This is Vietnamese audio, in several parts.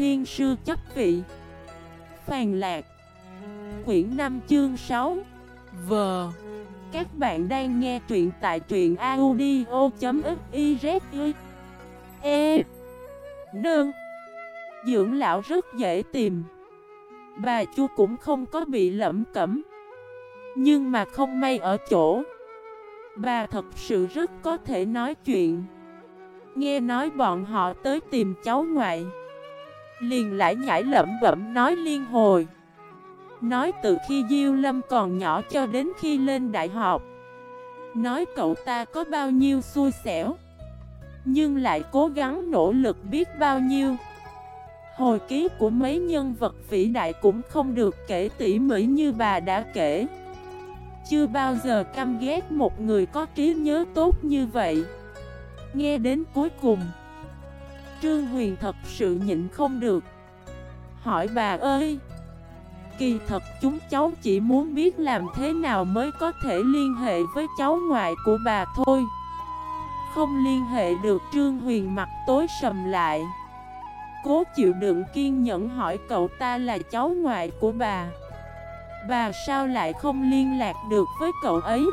thiên sư chấp vị. Phàn lạc. Quyển 5 chương 6 V. Các bạn đang nghe truyện tại truyện audio.xyz E. Nương. Dưỡng lão rất dễ tìm. Bà chu cũng không có bị lẩm cẩm. Nhưng mà không may ở chỗ, Bà thật sự rất có thể nói chuyện. Nghe nói bọn họ tới tìm cháu ngoại. Liền lại nhảy lẩm bẩm nói liên hồi. Nói từ khi Diêu Lâm còn nhỏ cho đến khi lên đại học. Nói cậu ta có bao nhiêu xui xẻo. Nhưng lại cố gắng nỗ lực biết bao nhiêu. Hồi ký của mấy nhân vật vĩ đại cũng không được kể tỉ mỉ như bà đã kể. Chưa bao giờ căm ghét một người có trí nhớ tốt như vậy. Nghe đến cuối cùng Trương Huyền thật sự nhịn không được. Hỏi bà ơi, Kỳ thật chúng cháu chỉ muốn biết làm thế nào mới có thể liên hệ với cháu ngoại của bà thôi. Không liên hệ được, Trương Huyền mặt tối sầm lại. Cố chịu đựng kiên nhẫn hỏi cậu ta là cháu ngoại của bà. Bà sao lại không liên lạc được với cậu ấy?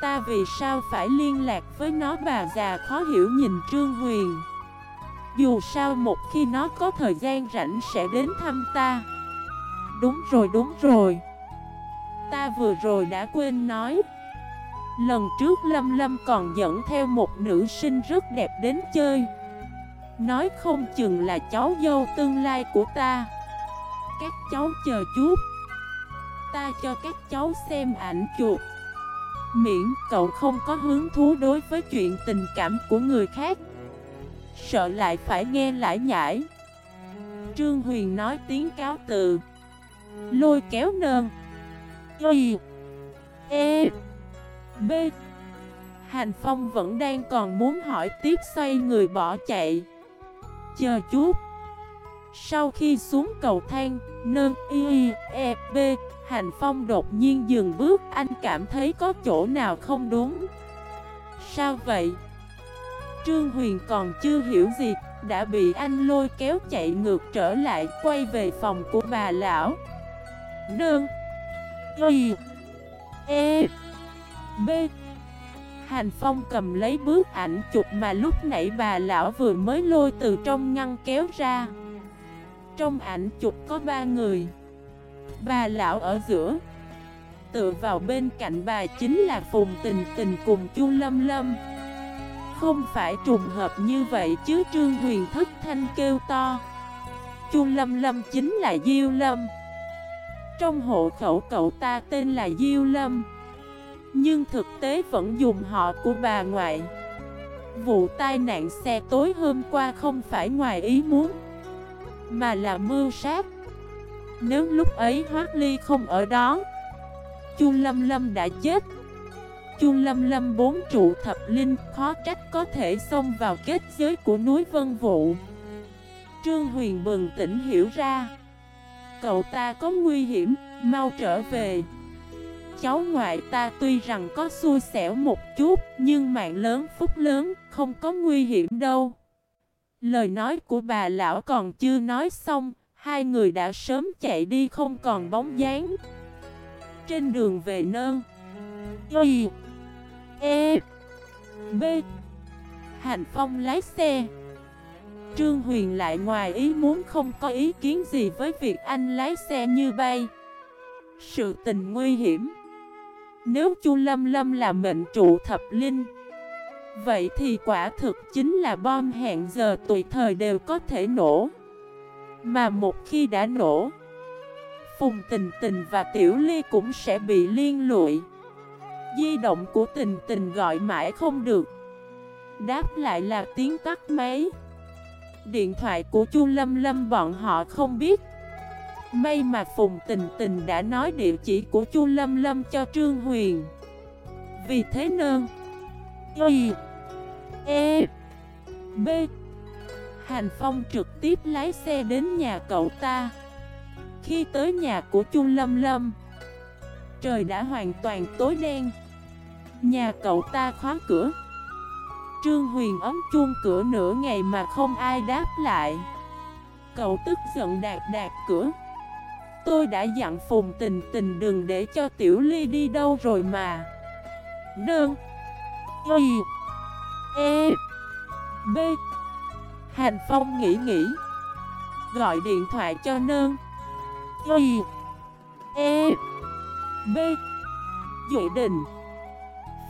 Ta vì sao phải liên lạc với nó? Bà già khó hiểu nhìn Trương Huyền. Dù sao một khi nó có thời gian rảnh sẽ đến thăm ta. Đúng rồi đúng rồi. Ta vừa rồi đã quên nói. Lần trước Lâm Lâm còn dẫn theo một nữ sinh rất đẹp đến chơi. Nói không chừng là cháu dâu tương lai của ta. Các cháu chờ chút. Ta cho các cháu xem ảnh chuột. Miễn cậu không có hứng thú đối với chuyện tình cảm của người khác. Sợ lại phải nghe lãi nhải Trương Huyền nói tiếng cáo từ. Lôi kéo nơn. Y. E. B. Hành Phong vẫn đang còn muốn hỏi tiếp xoay người bỏ chạy. Chờ chút. Sau khi xuống cầu thang, Nơn Y E B, Hành Phong đột nhiên dừng bước. Anh cảm thấy có chỗ nào không đúng. Sao vậy? Trương Huyền còn chưa hiểu gì, Đã bị anh lôi kéo chạy ngược trở lại, Quay về phòng của bà lão. Nương. Y. E. B. Hành Phong cầm lấy bức ảnh chụp mà lúc nãy bà lão vừa mới lôi từ trong ngăn kéo ra. Trong ảnh chụp có ba người. Bà lão ở giữa. Tựa vào bên cạnh bà chính là Phùng Tình Tình cùng Chu Lâm Lâm. Không phải trùng hợp như vậy chứ Trương Huyền thất thanh kêu to. Chu Lâm Lâm chính là Diêu Lâm. Trong hộ khẩu cậu ta tên là Diêu Lâm. Nhưng thực tế vẫn dùng họ của bà ngoại. Vụ tai nạn xe tối hôm qua không phải ngoài ý muốn, Mà là mưu sát. Nếu lúc ấy Hoác Ly không ở đó, Chu Lâm Lâm đã chết. Chu Lâm Lâm bốn trụ thập linh khó trách có thể xông vào kết giới của núi Vân vũ. Trương Huyền bừng tỉnh hiểu ra. Cậu ta có nguy hiểm, mau trở về. Cháu ngoại ta tuy rằng có xui xẻo một chút Nhưng mạng lớn phúc lớn, không có nguy hiểm đâu. Lời nói của bà lão còn chưa nói xong Hai người đã sớm chạy đi không còn bóng dáng. Trên đường về nơn Y E B. Hành Phong lái xe. Trương Huyền lại ngoài ý muốn không có ý kiến gì với việc anh lái xe như bay. Sự tình nguy hiểm. Nếu Chu Lâm Lâm là mệnh trụ thập linh, Vậy thì quả thực chính là bom hẹn giờ tùy thời đều có thể nổ. Mà một khi đã nổ, Phùng tình tình và tiểu ly cũng sẽ bị liên lụy. Di động của tình tình gọi mãi không được. Đáp lại là tiếng tắt máy. Điện thoại của Chu Lâm Lâm bọn họ không biết. May mà Phùng Tình Tình đã nói địa chỉ của Chu Lâm Lâm cho Trương Huyền. Vì thế nên, Y E B, Hành Phong trực tiếp lái xe đến nhà cậu ta. Khi tới nhà của Chu Lâm Lâm, Trời đã hoàn toàn tối đen. Nhà cậu ta khóa cửa. Trương Huyền ấm chuông cửa nửa ngày mà không ai đáp lại. Cậu tức giận đạt đạt cửa. Tôi đã dặn Phùng Tình Tình đừng để cho Tiểu Ly đi đâu rồi mà. Nương. Y. E. B. Hành Phong nghĩ nghĩ. Gọi điện thoại cho nương. Y. E. B. Dự Đình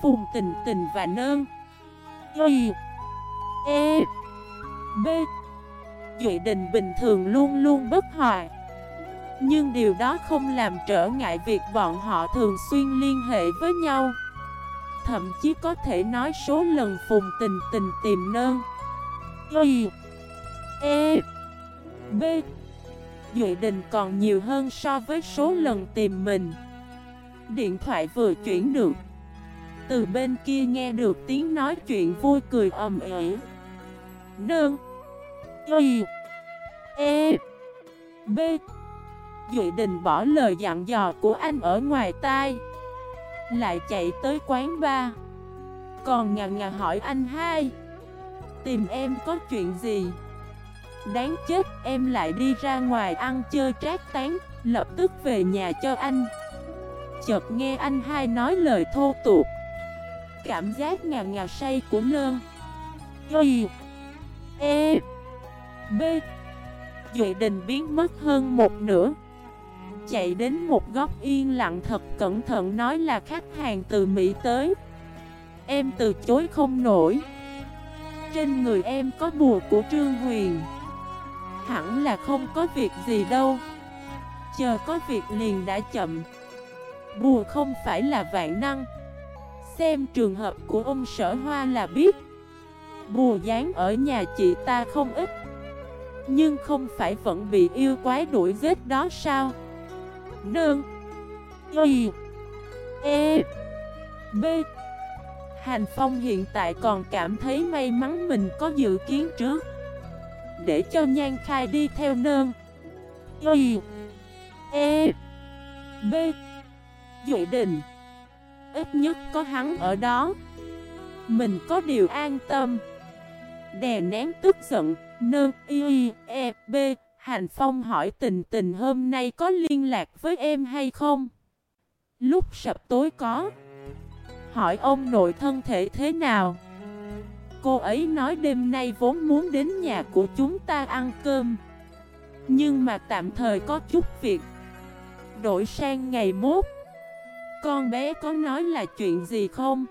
Phùng Tình Tình và Nơn. Y E B. Duệ Đình bình thường luôn luôn bất hòa Nhưng điều đó không làm trở ngại việc bọn họ thường xuyên liên hệ với nhau. Thậm chí có thể nói số lần Phùng Tình Tình tìm nơn. Y E B. Duệ Đình còn nhiều hơn so với số lần tìm mình. Điện thoại vừa chuyển được. Từ bên kia nghe được tiếng nói chuyện vui cười ầm ĩ. Nương. Y. E. B. Duệ Đình bỏ lời dặn dò của anh ở ngoài tai. Lại chạy tới quán ba Còn ngà ngà hỏi anh hai. Tìm em có chuyện gì? Đáng chết, em lại đi ra ngoài ăn chơi trác tán, Lập tức về nhà cho anh. Chợt nghe anh hai nói lời thô tục. Cảm giác ngà ngà say của nơn. Y E B. Duệ đình biến mất hơn một nửa. Chạy đến một góc yên lặng thật cẩn thận nói là khách hàng từ Mỹ tới. Em từ chối không nổi. Trên người em có bùa của Trương Huyền. Hẳn là không có việc gì đâu. Chờ có việc liền đã chậm. Bùa không phải là vạn năng. Xem trường hợp của ông sở hoa là biết. Bùa dáng ở nhà chị ta không ít. Nhưng không phải vẫn bị yêu quái đuổi giết đó sao? Nương. Y. E. B. Hành Phong hiện tại còn cảm thấy may mắn mình có dự kiến trước. Để cho Nhan Khai đi theo nơn Y. E. B. Dự Đình Ít nhất có hắn ở đó. Mình có điều an tâm. Đè nén tức giận Nơn Y E B Hành Phong hỏi tình tình hôm nay có liên lạc với em hay không? Lúc sập tối có. Hỏi ông nội thân thể thế nào? Cô ấy nói đêm nay vốn muốn đến nhà của chúng ta ăn cơm. Nhưng mà tạm thời có chút việc. Đổi sang ngày mốt. Con bé có nói là chuyện gì không?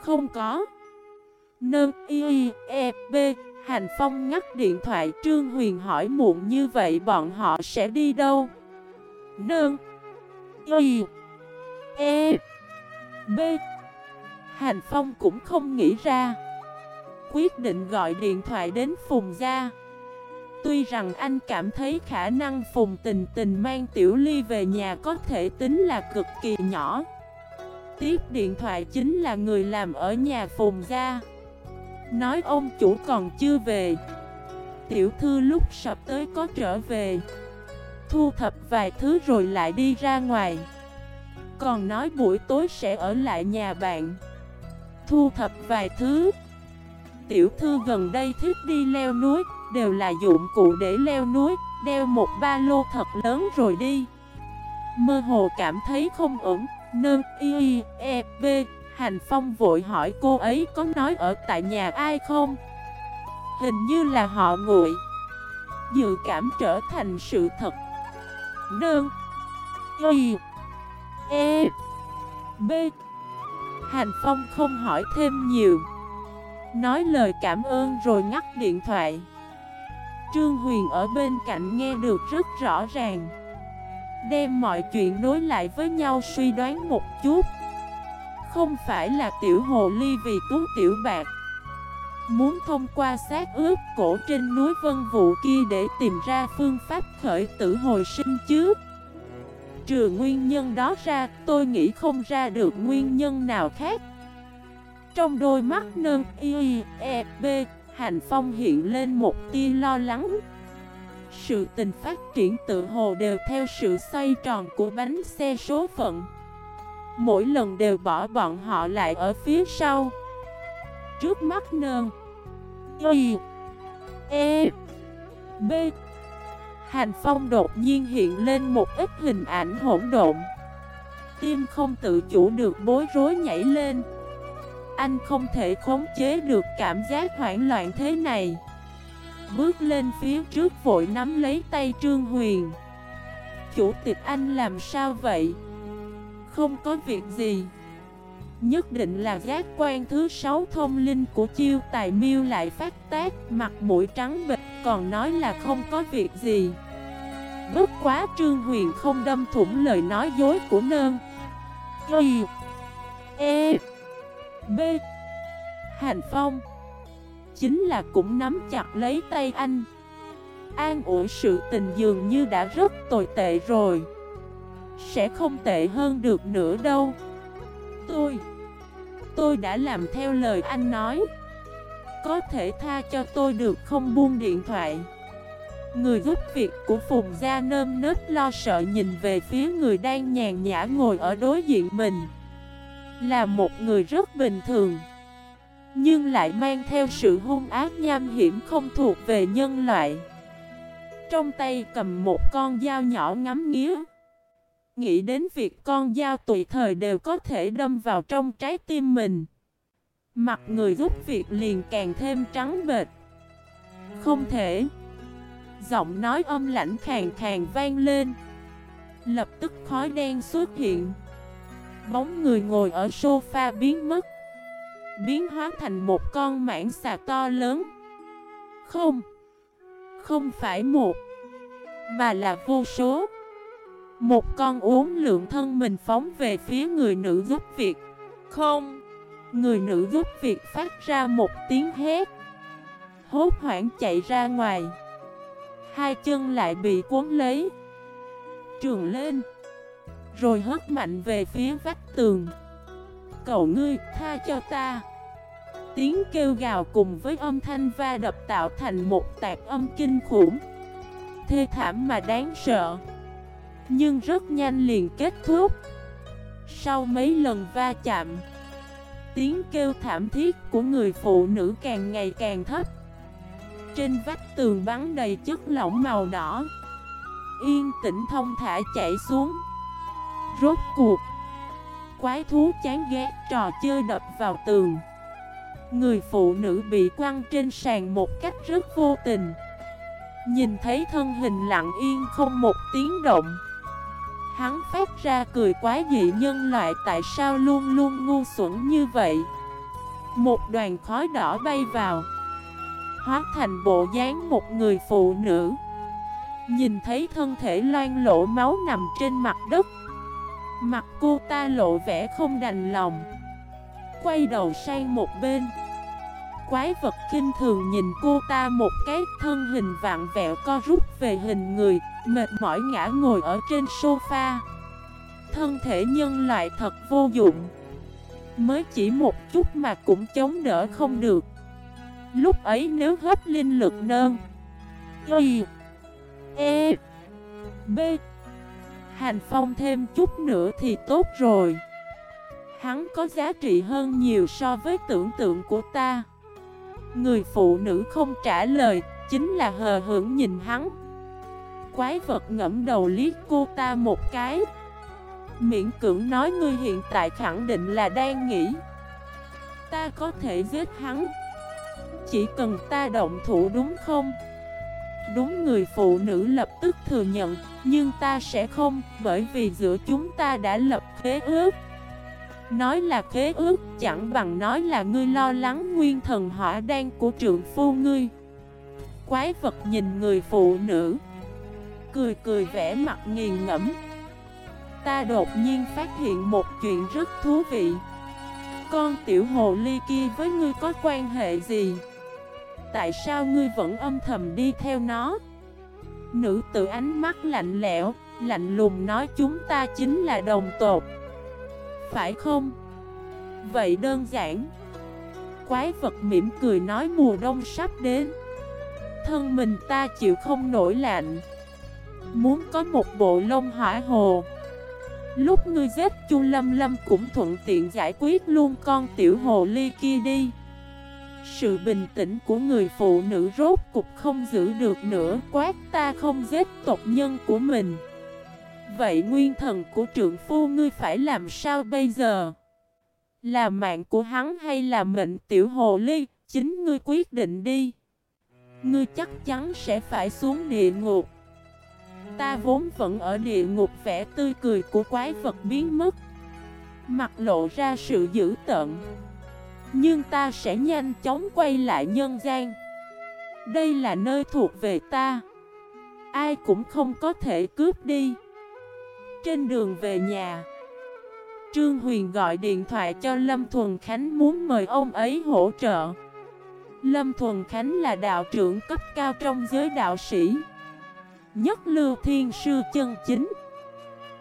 Không có. Nâng y e b Hành Phong ngắt điện thoại. Trương Huyền hỏi muộn như vậy bọn họ sẽ đi đâu? Nâng Y E B. Hành Phong cũng không nghĩ ra. Quyết định gọi điện thoại đến Phùng Gia. Tuy rằng anh cảm thấy khả năng Phùng Tình Tình mang Tiểu Ly về nhà có thể tính là cực kỳ nhỏ. Tiếp điện thoại chính là người làm ở nhà Phùng Gia Nói ông chủ còn chưa về. Tiểu thư lúc sập tới có trở về. Thu thập vài thứ rồi lại đi ra ngoài. Còn nói buổi tối sẽ ở lại nhà bạn. Thu thập vài thứ. Tiểu thư gần đây thích đi leo núi. Đều là dụng cụ để leo núi, Đeo một ba lô thật lớn rồi đi. Mơ hồ cảm thấy không ổn Nâng y e b, Hành Phong vội hỏi cô ấy có nói ở tại nhà ai không? Hình như là họ nguội. Dự cảm trở thành sự thật. Đơn Y E B. Hành Phong không hỏi thêm nhiều. Nói lời cảm ơn rồi ngắt điện thoại. Trương Huyền ở bên cạnh nghe được rất rõ ràng. Đem mọi chuyện nối lại với nhau suy đoán một chút. Không phải là tiểu hồ ly vì tú tiểu bạc. Muốn thông qua xác ướp cổ trên núi vân vụ kia để tìm ra phương pháp khởi tử hồi sinh chứ? Trừ nguyên nhân đó ra, tôi nghĩ không ra được nguyên nhân nào khác. Trong đôi mắt nâng y, e, b, hành phong hiện lên một tia lo lắng. Sự tình phát triển tự hồ đều theo sự xoay tròn của bánh xe số phận. Mỗi lần đều bỏ bọn họ lại ở phía sau. Trước mắt nơn, Y E B. Hành phong đột nhiên hiện lên một ít hình ảnh hỗn độn. Tim không tự chủ được bối rối nhảy lên. Anh không thể khống chế được cảm giác hoảng loạn thế này. Bước lên phía trước vội nắm lấy tay Trương Huyền. Chủ tịch anh làm sao vậy? Không có việc gì. Nhất định là giác quan thứ sáu thông linh của chiêu tài miêu lại phát tác, Mặt mũi trắng bịch còn nói là không có việc gì. Bất quá Trương Huyền không đâm thủng lời nói dối của nơn. Y E B. Hành Phong. Chính là cũng nắm chặt lấy tay anh. An ủi sự tình dường như đã rất tồi tệ rồi. Sẽ không tệ hơn được nữa đâu. Tôi Tôi đã làm theo lời anh nói. Có thể tha cho tôi được không buông điện thoại. Người giúp việc của Phùng Gia nơm nớp lo sợ nhìn về phía người đang nhàn nhã ngồi ở đối diện mình. Là một người rất bình thường, Nhưng lại mang theo sự hung ác nham hiểm không thuộc về nhân loại. Trong tay cầm một con dao nhỏ ngắm nghía, Nghĩ đến việc con dao tùy thời đều có thể đâm vào trong trái tim mình. Mặt người giúp việc liền càng thêm trắng bệt Không thể. Giọng nói âm lãnh khàn khàn vang lên. Lập tức khói đen xuất hiện. Bóng người ngồi ở sofa biến mất. Biến hóa thành một con mãng xà to lớn. Không. Không phải một, Mà là vô số. Một con uống lượng thân mình phóng về phía người nữ giúp việc Không. Người nữ giúp việc phát ra một tiếng hét. Hốt hoảng chạy ra ngoài. Hai chân lại bị cuốn lấy. Trường lên. Rồi hất mạnh về phía vách tường. Cậu ngươi, tha cho ta. Tiếng kêu gào cùng với âm thanh va đập tạo thành một tạc âm kinh khủng. Thê thảm mà đáng sợ. Nhưng rất nhanh liền kết thúc. Sau mấy lần va chạm, Tiếng kêu thảm thiết của người phụ nữ càng ngày càng thấp. Trên vách tường bắn đầy chất lỏng màu đỏ. Yên tĩnh thông thả chảy xuống. Rốt cuộc, Quái thú chán ghét trò chơi đập vào tường. Người phụ nữ bị quăng trên sàn một cách rất vô tình. Nhìn thấy thân hình lặng yên không một tiếng động. Hắn phát ra cười quá dị nhân loại tại sao luôn luôn ngu xuẩn như vậy. Một đoàn khói đỏ bay vào, Hóa thành bộ dáng một người phụ nữ. Nhìn thấy thân thể loan lộ máu nằm trên mặt đất. Mặt cô ta lộ vẻ không đành lòng. Quay đầu sang một bên. Quái vật kinh thường nhìn cô ta một cái, thân hình vạn vẹo co rút về hình người, Mệt mỏi ngã ngồi ở trên sofa. Thân thể nhân loại thật vô dụng. Mới chỉ một chút mà cũng chống đỡ không được. Lúc ấy nếu hấp linh lực nơn Y E B Hành phong thêm chút nữa thì tốt rồi. Hắn có giá trị hơn nhiều so với tưởng tượng của ta. Người phụ nữ không trả lời, Chính là hờ hững nhìn hắn. Quái vật ngẫm đầu liếc cô ta một cái. Miễn cưỡng nói ngươi hiện tại khẳng định là đang nghĩ. Ta có thể giết hắn. Chỉ cần ta động thủ đúng không? Đúng người phụ nữ lập tức thừa nhận, Nhưng ta sẽ không, Bởi vì giữa chúng ta đã lập khế ước. Nói là khế ước, chẳng bằng nói là ngươi lo lắng nguyên thần hỏa đan của trượng phu ngươi. Quái vật nhìn người phụ nữ, Cười cười vẻ mặt nghiền ngẫm. Ta đột nhiên phát hiện một chuyện rất thú vị. Con tiểu hồ ly kia với ngươi có quan hệ gì? Tại sao ngươi vẫn âm thầm đi theo nó? Nữ tử ánh mắt lạnh lẽo, Lạnh lùng nói chúng ta chính là đồng tột Phải không? Vậy đơn giản. Quái vật mỉm cười nói mùa đông sắp đến. Thân mình ta chịu không nổi lạnh. Muốn có một bộ lông hỏa hồ. Lúc ngươi giết Chu Lâm Lâm cũng thuận tiện giải quyết luôn con tiểu hồ ly kia đi. Sự bình tĩnh của người phụ nữ rốt cục không giữ được nữa, Quát ta không giết tộc nhân của mình. Vậy nguyên thần của trượng phu ngươi phải làm sao bây giờ? Là mạng của hắn hay là mệnh tiểu hồ ly? Chính ngươi quyết định đi. Ngươi chắc chắn sẽ phải xuống địa ngục. Ta vốn vẫn ở địa ngục vẻ tươi cười của quái vật biến mất. Mặt lộ ra sự dữ tợn. Nhưng ta sẽ nhanh chóng quay lại nhân gian. Đây là nơi thuộc về ta. Ai cũng không có thể cướp đi. Trên đường về nhà, Trương Huyền gọi điện thoại cho Lâm Thuần Khánh muốn mời ông ấy hỗ trợ. Lâm Thuần Khánh là đạo trưởng cấp cao trong giới đạo sĩ, Nhất lưu thiên sư chân chính.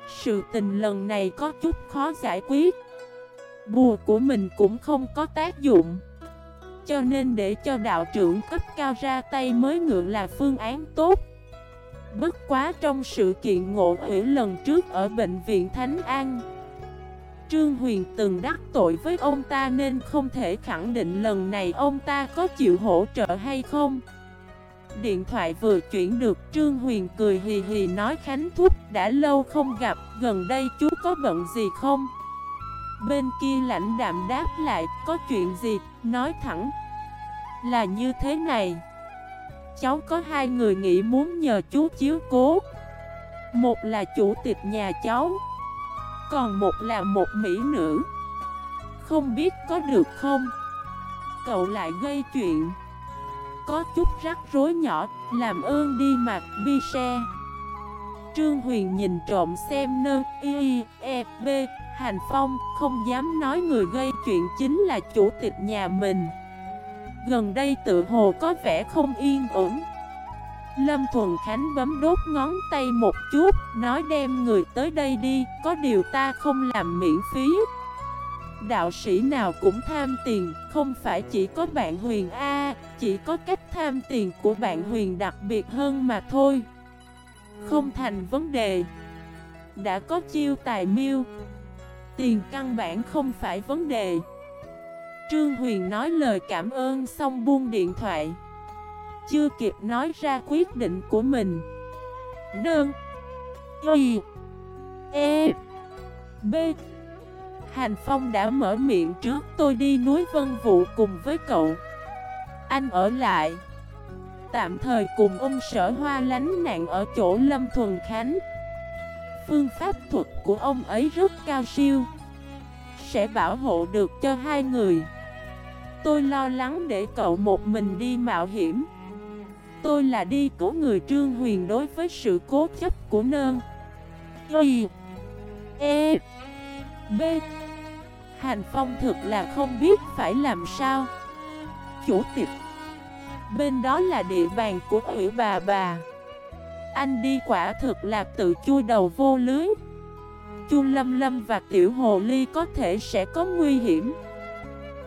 Sự tình lần này có chút khó giải quyết. Bùa của mình cũng không có tác dụng. Cho nên để cho đạo trưởng cấp cao ra tay mới ngượng là phương án tốt. Bất quá trong sự kiện ngộ hủy lần trước ở bệnh viện Thánh An, Trương Huyền từng đắc tội với ông ta nên không thể khẳng định lần này ông ta có chịu hỗ trợ hay không. Điện thoại vừa chuyển được, Trương Huyền cười hì hì nói Khánh Thúc, đã lâu không gặp, Gần đây chú có bận gì không? Bên kia lãnh đạm đáp lại, Có chuyện gì? Nói thẳng, Là như thế này. Cháu có hai người nghĩ muốn nhờ chú chiếu cố. Một là chủ tịch nhà cháu, Còn một là một mỹ nữ. Không biết có được không? Cậu lại gây chuyện. Có chút rắc rối nhỏ, Làm ơn đi mặc bi xe. Trương Huyền nhìn trộm xem nơ y e b Hành Phong không dám nói người gây chuyện chính là chủ tịch nhà mình. Gần đây tự hồ có vẻ không yên ổn. Lâm Thuần Khánh bấm đốt ngón tay một chút, Nói đem người tới đây đi, Có điều ta không làm miễn phí. Đạo sĩ nào cũng tham tiền, Không phải chỉ có bạn huyền A, Chỉ có cách tham tiền của bạn huyền đặc biệt hơn mà thôi. Không thành vấn đề. Đã có chiêu tài miêu Tiền căn bản không phải vấn đề. Trương Huyền nói lời cảm ơn xong buông điện thoại. Chưa kịp nói ra quyết định của mình. Đơn. Y. E. B. Hành Phong đã mở miệng trước tôi đi núi Vân vũ cùng với cậu. Anh ở lại. Tạm thời cùng ông sở hoa lánh nạn ở chỗ Lâm Thuần Khánh. Phương pháp thuật của ông ấy rất cao siêu. Sẽ bảo hộ được cho hai người. Tôi lo lắng để cậu một mình đi mạo hiểm. Tôi là đi cứu người Trương Huyền đối với sự cố chấp của nơn. Y E B. Hành Phong thực là không biết phải làm sao. Chủ tịch, Bên đó là địa bàn của ủy bà bà. Anh đi quả thực là tự chui đầu vô lưới. Chu Lâm Lâm và Tiểu Hồ Ly có thể sẽ có nguy hiểm.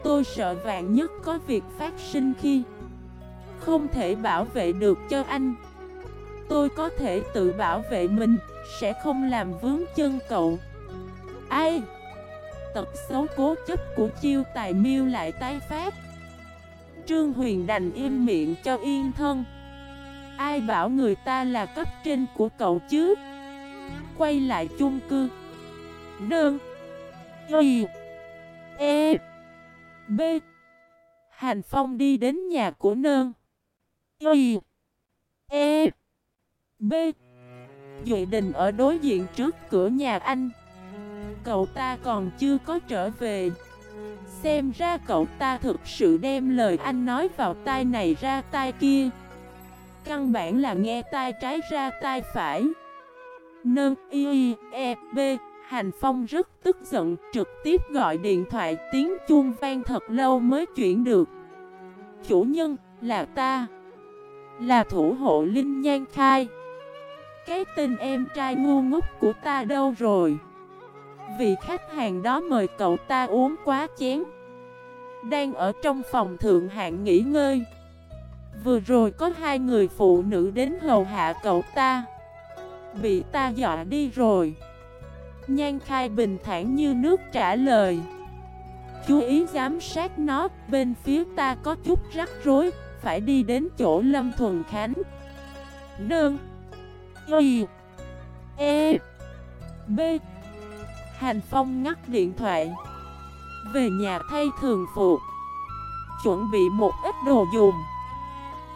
Tôi sợ vạn nhất có việc phát sinh khi Không thể bảo vệ được cho anh. Tôi có thể tự bảo vệ mình, Sẽ không làm vướng chân cậu. Ai? Tật xấu cố chấp của chiêu tài miêu lại tái phát. Trương Huyền đành im miệng cho yên thân. Ai bảo người ta là cấp trên của cậu chứ? Quay lại chung cư. Đơn Y. E. B. Hành Phong đi đến nhà của nơn Y. E. B. Duy Đình ở đối diện trước cửa nhà anh. Cậu ta còn chưa có trở về. Xem ra cậu ta thực sự đem lời anh nói vào tai này ra tai kia. Căn bản là nghe tai trái ra tai phải. Nâng y e b Hành Phong rất tức giận, trực tiếp gọi điện thoại, tiếng chuông vang thật lâu mới chuyển được. Chủ nhân, là ta. Là thủ hộ Linh Nhan Khai. Cái tên em trai ngu ngốc của ta đâu rồi? Vì khách hàng đó mời cậu ta uống quá chén. Đang ở trong phòng thượng hạng nghỉ ngơi. Vừa rồi có hai người phụ nữ đến hầu hạ cậu ta. Bị ta dọa đi rồi. Nhan khai bình thản như nước trả lời. Chú ý giám sát nó, Bên phía ta có chút rắc rối, Phải đi đến chỗ Lâm Thuần Khánh. Nương. Y. E. B. Hành Phong ngắt điện thoại. Về nhà thay thường phục. Chuẩn bị một ít đồ dùng.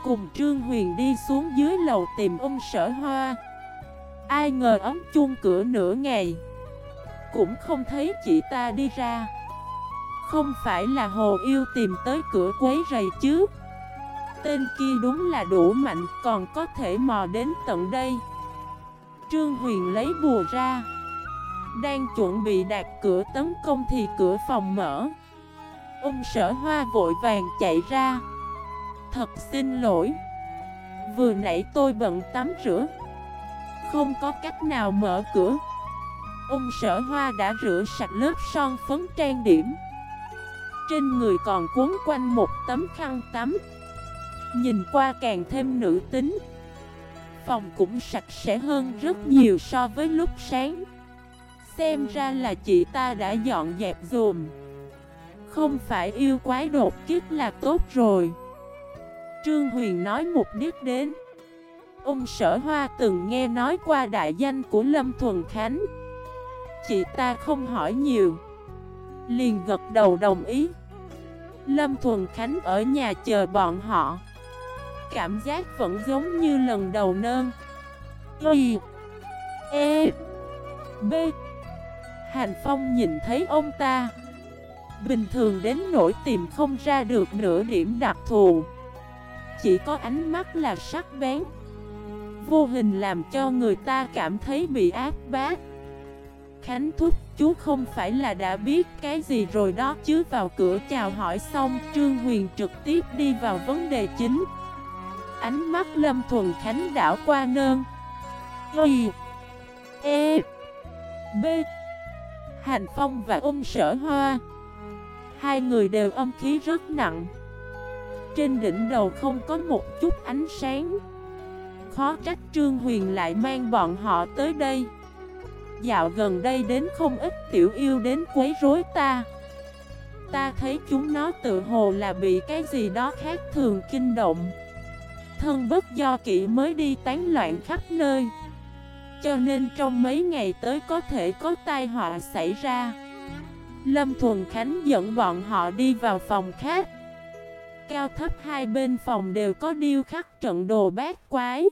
Cùng Trương Huyền đi xuống dưới lầu tìm ông sở hoa. Ai ngờ ấm chuông cửa nửa ngày, Cũng không thấy chị ta đi ra. Không phải là hồ yêu tìm tới cửa quấy rầy chứ? Tên kia đúng là đủ mạnh, còn có thể mò đến tận đây. Trương Huyền lấy bùa ra, Đang chuẩn bị đặt cửa tấn công thì cửa phòng mở. Ông sở hoa vội vàng chạy ra. Thật xin lỗi. Vừa nãy tôi bận tắm rửa. Không có cách nào mở cửa. Ông sở hoa đã rửa sạch lớp son phấn trang điểm. Trên người còn cuốn quanh một tấm khăn tắm. Nhìn qua càng thêm nữ tính. Phòng cũng sạch sẽ hơn rất nhiều so với lúc sáng. Xem ra là chị ta đã dọn dẹp dùm. Không phải yêu quái đột kiếp là tốt rồi. Trương Huyền nói mục đích đến. Ông sở hoa từng nghe nói qua đại danh của Lâm Thuần Khánh. Chị ta không hỏi nhiều. Liền gật đầu đồng ý. Lâm Thuần Khánh ở nhà chờ bọn họ. Cảm giác vẫn giống như lần đầu nơn Y E B. Hành Phong nhìn thấy ông ta. Bình thường đến nỗi tìm không ra được nửa điểm đặc thù. Chỉ có ánh mắt là sắc bén. Vô hình làm cho người ta cảm thấy bị ác bát Khánh thúc, chú không phải là đã biết cái gì rồi đó chứ? Vào cửa chào hỏi xong, Trương Huyền trực tiếp đi vào vấn đề chính. Ánh mắt Lâm Thuần Khánh đảo qua nơn. Y E B. Hành Phong và ôm sở hoa. Hai người đều âm khí rất nặng. Trên đỉnh đầu không có một chút ánh sáng. Khó trách Trương Huyền lại mang bọn họ tới đây. Dạo gần đây đến không ít tiểu yêu đến quấy rối ta. Ta thấy chúng nó tự hồ là bị cái gì đó khác thường kinh động. Thân bất do kỵ mới đi tán loạn khắp nơi. Cho nên trong mấy ngày tới có thể có tai họa xảy ra. Lâm Thuần Khánh dẫn bọn họ đi vào phòng khác. Cao thấp, hai bên phòng đều có điêu khắc trận đồ bát quái.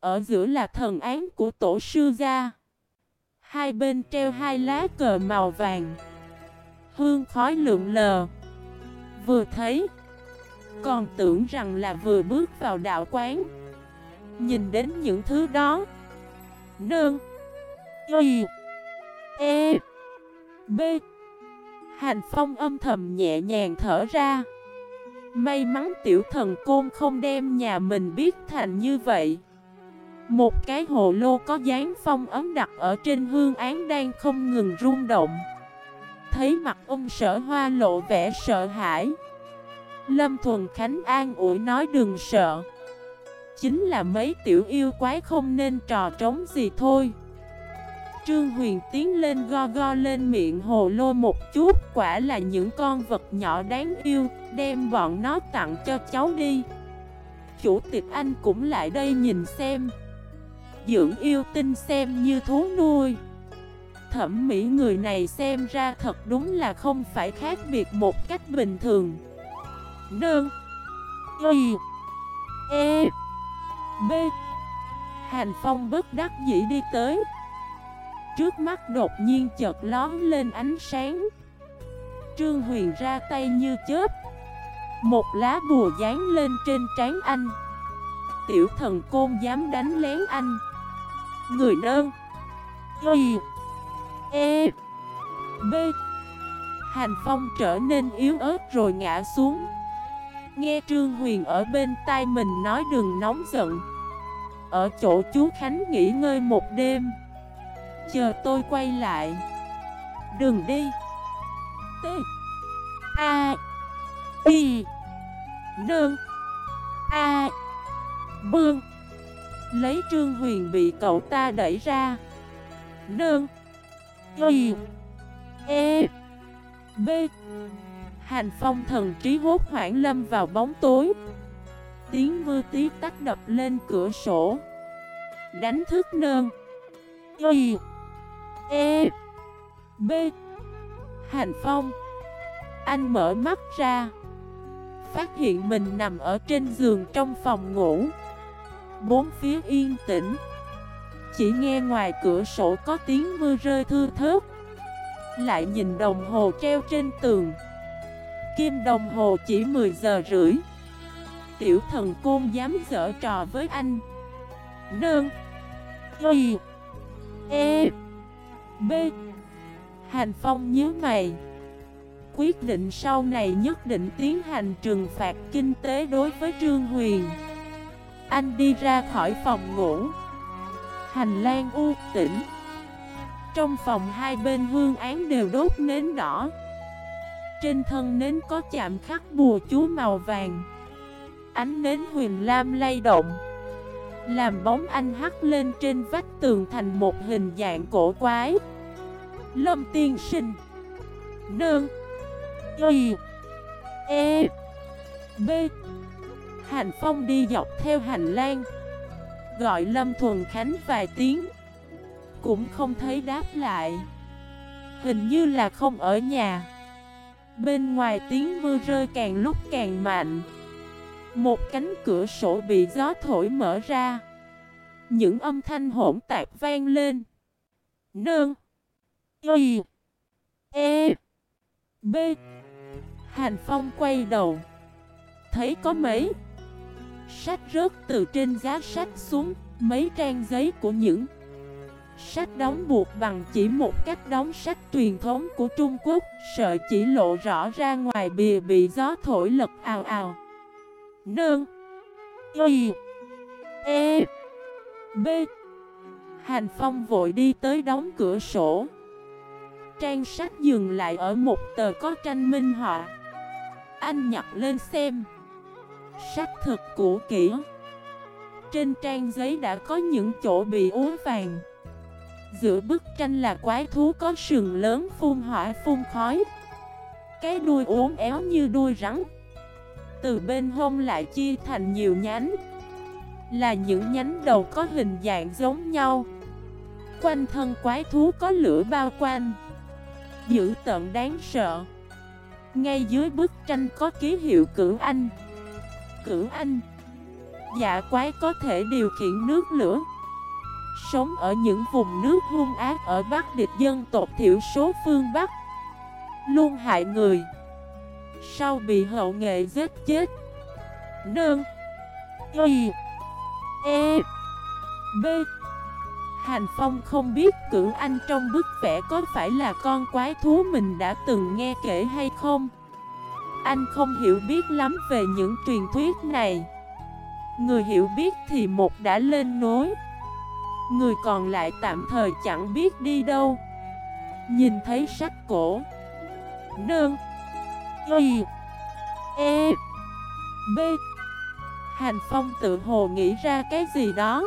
Ở giữa là thần án của tổ sư gia. Hai bên treo hai lá cờ màu vàng. Hương khói lượng lờ. Vừa thấy, còn tưởng rằng là vừa bước vào đạo quán. Nhìn đến những thứ đó. Nương Y E B. Hành phong âm thầm nhẹ nhàng thở ra. May mắn tiểu thần côn không đem nhà mình biết thành như vậy. Một cái hồ lô có dáng phong ấm đặt ở trên hương án đang không ngừng rung động. Thấy mặt ông sở hoa lộ vẻ sợ hãi. Lâm Thuần Khánh an ủi nói đừng sợ. Chính là mấy tiểu yêu quái không nên trò trống gì thôi. Trương Huyền tiến lên go go lên miệng hồ lô một chút, Quả là những con vật nhỏ đáng yêu. Đem bọn nó tặng cho cháu đi. Chủ tịch anh cũng lại đây nhìn xem. Dưỡng yêu tinh xem như thú nuôi. Thẩm mỹ người này xem ra thật đúng là không phải khác biệt một cách bình thường. Nương. Y. E. B. Hành Phong bất đắc dĩ đi tới. Trước mắt đột nhiên chợt lón lên ánh sáng. Trương Huyền ra tay như chớp. Một lá bùa dán lên trên trán anh. Tiểu thần côn dám đánh lén anh. Người nơn Y E. B. Hành Phong trở nên yếu ớt rồi ngã xuống. Nghe Trương Huyền ở bên tai mình nói đừng nóng giận. Ở chỗ chú Khánh nghỉ ngơi một đêm. Chờ tôi quay lại. Đừng đi. T. A. Y, Nương. A. Bương. Lấy Trương Huyền bị cậu ta đẩy ra. Nương. Y. E. B. Hành phong thần trí hốt hoảng lâm vào bóng tối. Tiếng mưa tí tách đập lên cửa sổ. Đánh thức nơn Y. E. B. Hành phong. Anh mở mắt ra. Phát hiện mình nằm ở trên giường trong phòng ngủ. Bốn phía yên tĩnh. Chỉ nghe ngoài cửa sổ có tiếng mưa rơi thưa thớt. Lại nhìn đồng hồ treo trên tường. Kim đồng hồ chỉ 10 giờ rưỡi. Tiểu thần côn dám dở trò với anh. Nương. Y. E. B. Hành Phong nhớ mày. Quyết định sau này nhất định tiến hành trừng phạt kinh tế đối với Trương Huyền. Anh đi ra khỏi phòng ngủ. Hành lang u tĩnh. Trong phòng hai bên hương án đều đốt nến đỏ. Trên thân nến có chạm khắc bùa chú màu vàng. Ánh nến huyền lam lay động. Làm bóng anh hắt lên trên vách tường thành một hình dạng cổ quái. Lâm tiên sinh. Nương. Y E B. Hành Phong đi dọc theo hành lang, Gọi Lâm Thuần Khánh vài tiếng, Cũng không thấy đáp lại. Hình như là không ở nhà. Bên ngoài tiếng mưa rơi càng lúc càng mạnh. Một cánh cửa sổ bị gió thổi mở ra. Những âm thanh hỗn tạp vang lên. Nương. Y. E. B. Hành Phong quay đầu. Thấy có mấy Sách rớt từ trên giá sách xuống, Mấy trang giấy của những Sách đóng buộc bằng chỉ một cách đóng sách truyền thống của Trung Quốc Sợ chỉ lộ rõ ra ngoài bìa bị gió thổi lật ào ào. Nương Y E B. Hành Phong vội đi tới đóng cửa sổ. Trang sách dừng lại ở một tờ có tranh minh họa. Anh nhặt lên xem. Sách thực cũ kỹ. Trên trang giấy đã có những chỗ bị úa vàng. Giữa bức tranh là quái thú có sừng lớn phun hỏa phun khói. Cái đuôi uốn éo như đuôi rắn. Từ bên hông lại chia thành nhiều nhánh. Là những nhánh đầu có hình dạng giống nhau. Quanh thân quái thú có lửa bao quanh. Dữ tận đáng sợ. Ngay dưới bức tranh có ký hiệu cửu anh. Cửu anh. Dạ quái có thể điều khiển nước lửa. Sống ở những vùng nước hung ác ở Bắc địch dân tộc thiểu số phương Bắc. Luôn hại người. Sau bị hậu nghệ giết chết. Nương. Y. E. B. Hành Phong không biết cửu anh trong bức vẽ có phải là con quái thú mình đã từng nghe kể hay không. Anh không hiểu biết lắm về những truyền thuyết này. Người hiểu biết thì một đã lên nối. Người còn lại tạm thời chẳng biết đi đâu. Nhìn thấy sách cổ. Nương Y. E. B. Hành Phong tự hồ nghĩ ra cái gì đó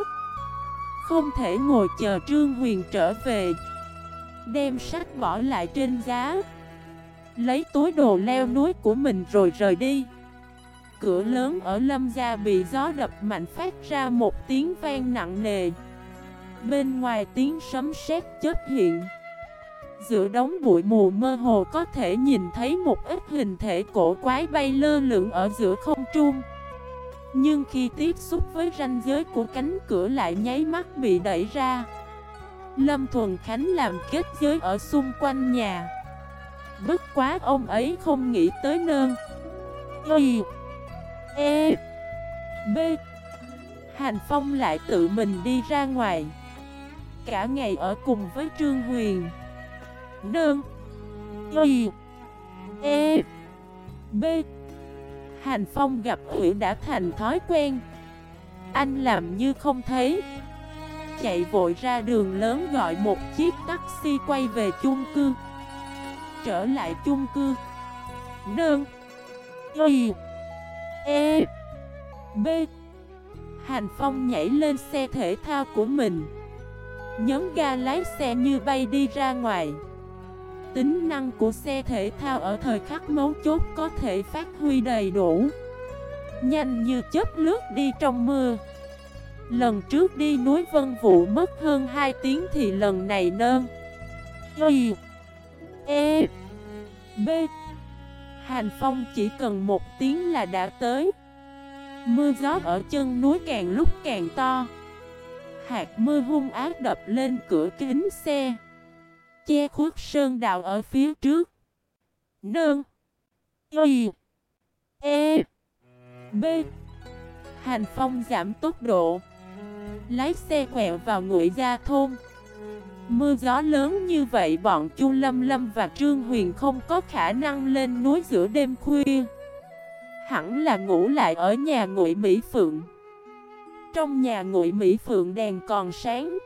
không thể ngồi chờ Trương Huyền trở về. Đem sách bỏ lại trên giá. Lấy túi đồ leo núi của mình rồi rời đi. Cửa lớn ở lâm gia bị gió đập mạnh phát ra một tiếng vang nặng nề. Bên ngoài tiếng sấm sét chớp hiện. Giữa đống bụi mù mơ hồ có thể nhìn thấy một ít hình thể cổ quái bay lơ lửng ở giữa không trung nhưng khi tiếp xúc với ranh giới của cánh cửa lại nháy mắt bị đẩy ra. Lâm Thuần Khánh làm kết giới ở xung quanh nhà. Bất quá ông ấy không nghĩ tới nơn. Y E B. Hành Phong lại tự mình đi ra ngoài. Cả ngày ở cùng với Trương Huyền. Nơn. Y E B. Hành Phong gặp Hủy đã thành thói quen. Anh làm như không thấy. Chạy vội ra đường lớn gọi một chiếc taxi quay về chung cư. Trở lại chung cư. Nương. Y. E. B. Hành Phong nhảy lên xe thể thao của mình. Nhấn ga lái xe như bay đi ra ngoài tính năng của xe thể thao ở thời khắc mấu chốt có thể phát huy đầy đủ. Nhanh như chớp lướt đi trong mưa. Lần trước đi núi Vân Vũ mất hơn 2 tiếng thì lần này nơn Y E B. Hành Phong chỉ cần một tiếng là đã tới. Mưa gió ở chân núi càng lúc càng to. Hạt mưa hung ác đập lên cửa kính xe. Che khuất sơn đạo ở phía trước. Nương Y. E. B. Hành Phong giảm tốc độ. Lái xe quẹo vào ngụy gia thôn. Mưa gió lớn như vậy, bọn Chu Lâm Lâm và Trương Huyền không có khả năng lên núi giữa đêm khuya. Hẳn là ngủ lại ở nhà ngụy Mỹ Phượng. Trong nhà ngụy Mỹ Phượng đèn còn sáng.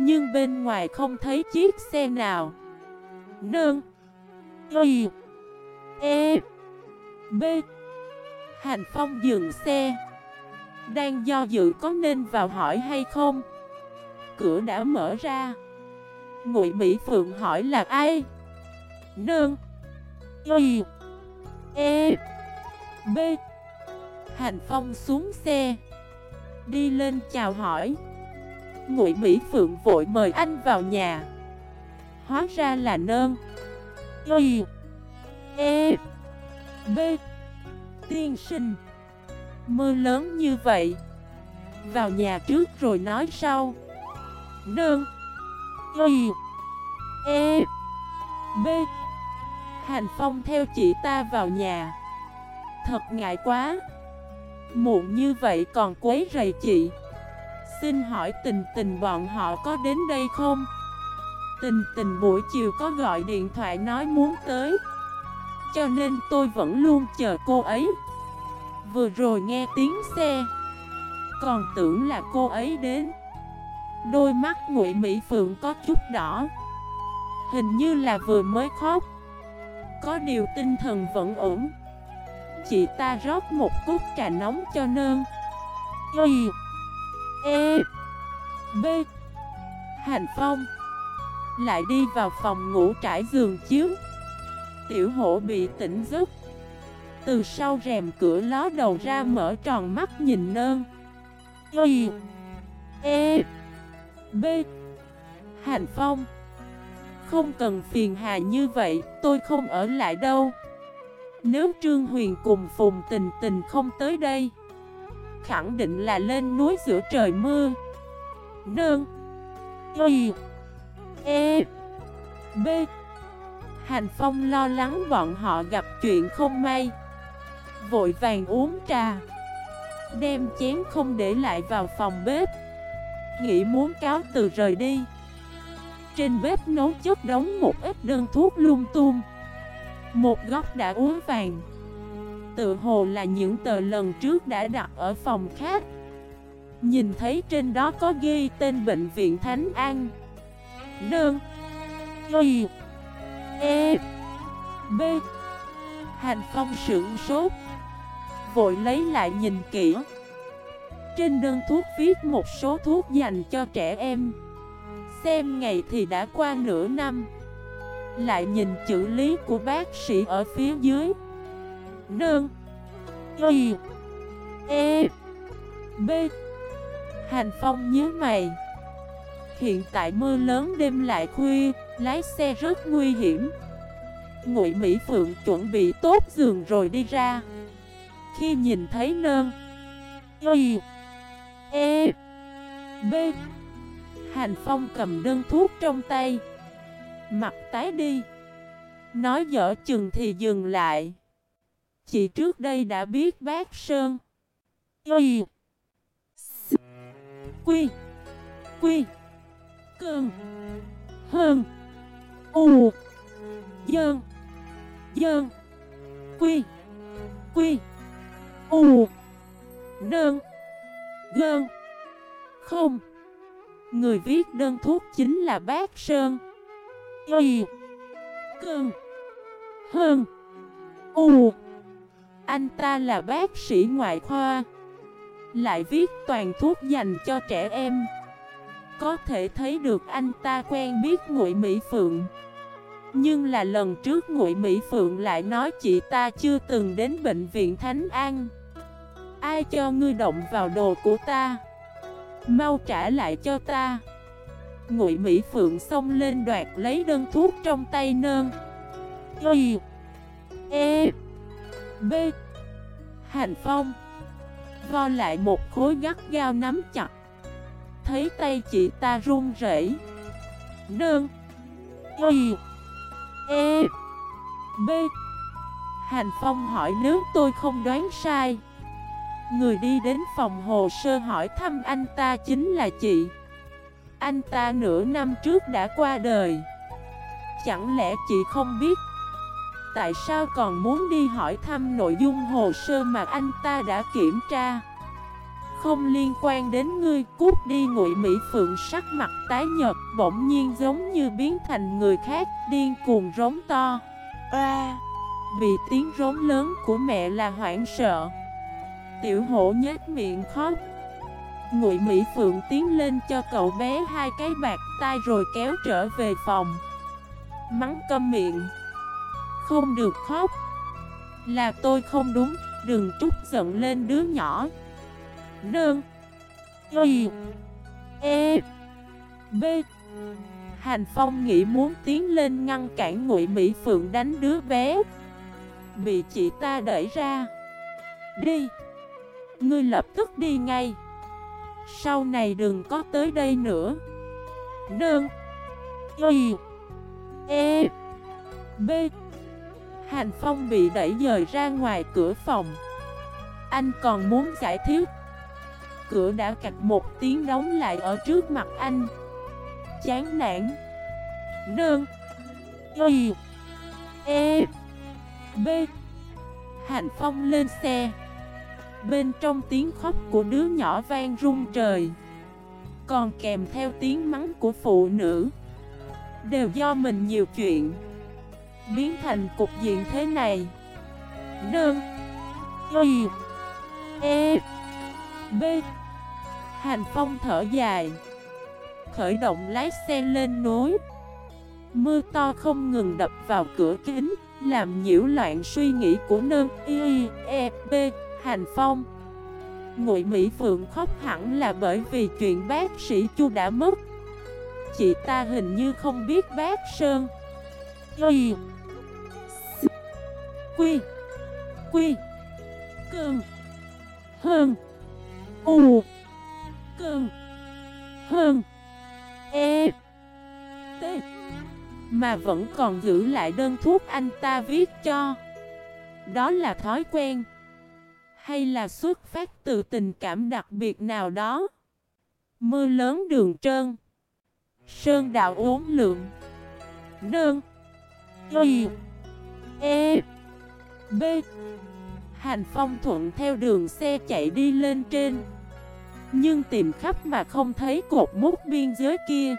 Nhưng bên ngoài không thấy chiếc xe nào. Nương. Y. E. B. Hành Phong dừng xe. Đang do dự có nên vào hỏi hay không? Cửa đã mở ra. Ngụy Mỹ Phượng hỏi là ai? Nương. Y. E. B. Hành Phong xuống xe. Đi lên chào hỏi. Ngụy Mỹ Phượng vội mời anh vào nhà. Hóa ra là nơn Y. E. B. Tiên sinh. Mưa lớn như vậy. Vào nhà trước rồi nói sau. Nơm. Y. E. B. Hành Phong theo chị ta vào nhà. Thật ngại quá. Muộn như vậy còn quấy rầy chị. Xin hỏi tình tình bọn họ có đến đây không? Tình tình buổi chiều có gọi điện thoại nói muốn tới. Cho nên tôi vẫn luôn chờ cô ấy. Vừa rồi nghe tiếng xe, Còn tưởng là cô ấy đến. Đôi mắt Ngụy Mỹ Phượng có chút đỏ. Hình như là vừa mới khóc. Có điều tinh thần vẫn ổn. Chị ta rót một cốc trà nóng cho nơn. Y E B. Hành Phong. Lại đi vào phòng ngủ trải giường chiếu. Tiểu hổ bị tỉnh giấc. Từ sau rèm cửa ló đầu ra mở tròn mắt nhìn nơn Y. E. B. Hành Phong. Không cần phiền hà như vậy, Tôi không ở lại đâu. Nếu Trương Huyền cùng Phùng Tình Tình không tới đây Khẳng định là lên núi giữa trời mưa. Nương. Y. E. B. Hành Phong lo lắng bọn họ gặp chuyện không may. Vội vàng uống trà. Đem chén không để lại vào phòng bếp. Nghĩ muốn cáo từ rời đi. Trên bếp nấu chất đóng một ít đơn thuốc lung tung. Một góc đã uống vàng. Tự hồ là những tờ lần trước đã đặt ở phòng khác Nhìn thấy trên đó có ghi tên bệnh viện Thánh An. Đơn. Y. E. B. Hành phong sưởng sốt. Vội lấy lại nhìn kỹ. Trên đơn thuốc viết một số thuốc dành cho trẻ em. Xem ngày thì đã qua nửa năm. Lại nhìn chữ lý của bác sĩ ở phía dưới. Nương. Y. E. B. Hành Phong nhớ mày. Hiện tại mưa lớn đêm lại khuya, Lái xe rất nguy hiểm. Ngụy Mỹ Phượng chuẩn bị tốt giường rồi đi ra. Khi nhìn thấy nơn Y. E. B. Hành Phong cầm đơn thuốc trong tay. Mặt tái đi. Nói dở chừng thì dừng lại. Chị trước đây đã biết bác Sơn. Y. Quy. Quy. Cơn. Hơn U. Dơn. Dơn. Quy. Quy. U. Nơn. Gơn. Không. Người viết đơn thuốc chính là bác Sơn. Y. Cơn. Hơn U. Anh ta là bác sĩ ngoại khoa. Lại viết toàn thuốc dành cho trẻ em. Có thể thấy được anh ta quen biết Ngụy Mỹ Phượng. Nhưng là lần trước Ngụy Mỹ Phượng lại nói chị ta chưa từng đến bệnh viện Thánh An. Ai cho ngươi động vào đồ của ta? Mau trả lại cho ta. Ngụy Mỹ Phượng xông lên đoạt lấy đơn thuốc trong tay nơn. Y E B. Hành Phong. Vo lại một khối gắt gao nắm chặt. Thấy tay chị ta run rẩy. Nương, Y. E. B. Hành Phong hỏi nếu tôi không đoán sai. Người đi đến phòng hồ sơ hỏi thăm anh ta chính là chị. Anh ta nửa năm trước đã qua đời. Chẳng lẽ chị không biết Tại sao còn muốn đi hỏi thăm nội dung hồ sơ mà anh ta đã kiểm tra? Không liên quan đến ngươi, cút đi ngụy Mỹ Phượng sắc mặt tái nhật Bỗng nhiên giống như biến thành người khác, Điên cuồng rống to. À Vì tiếng rống lớn của mẹ là hoảng sợ. Tiểu hổ nhếch miệng khóc. Ngụy Mỹ Phượng tiến lên cho cậu bé hai cái bạc tay rồi kéo trở về phòng. Mắng câm miệng. Không được khóc. Là tôi không đúng, Đừng trút giận lên đứa nhỏ. Nương. Y. E. B. Hành Phong nghĩ muốn tiến lên ngăn cản Ngụy Mỹ Phượng đánh đứa bé. Bị chị ta đẩy ra. Đi. Ngươi lập tức đi ngay. Sau này đừng có tới đây nữa. Nương. Y. E. B. Hành Phong bị đẩy dời ra ngoài cửa phòng. Anh còn muốn giải thích. Cửa đã cạch một tiếng đóng lại ở trước mặt anh. Chán nản. Nương Y. E. B. Hạnh Phong lên xe. Bên trong tiếng khóc của đứa nhỏ vang rung trời. Còn kèm theo tiếng mắng của phụ nữ. Đều do mình nhiều chuyện. Biến thành cục diện thế này. Đơn. Y. E. B. Hành phong thở dài. Khởi động lái xe lên núi Mưa to không ngừng đập vào cửa kính, Làm nhiễu loạn suy nghĩ của nơn. Y E B. Hành Phong. Ngụy Mỹ Phượng khóc hẳn là bởi vì chuyện bác sĩ Chu đã mất. Chị ta hình như không biết bác Sơn. Y. Quy Quy, cường Hơn U, cường Hơn E T Mà vẫn còn giữ lại đơn thuốc anh ta viết cho Đó là thói quen hay là xuất phát từ tình cảm đặc biệt nào đó? Mưa lớn đường trơn. Sơn đạo uống lượng. Nương. Y. E. B. Hành phong thuận theo đường xe chạy đi lên trên. Nhưng tìm khắp mà không thấy cột mút biên giới kia.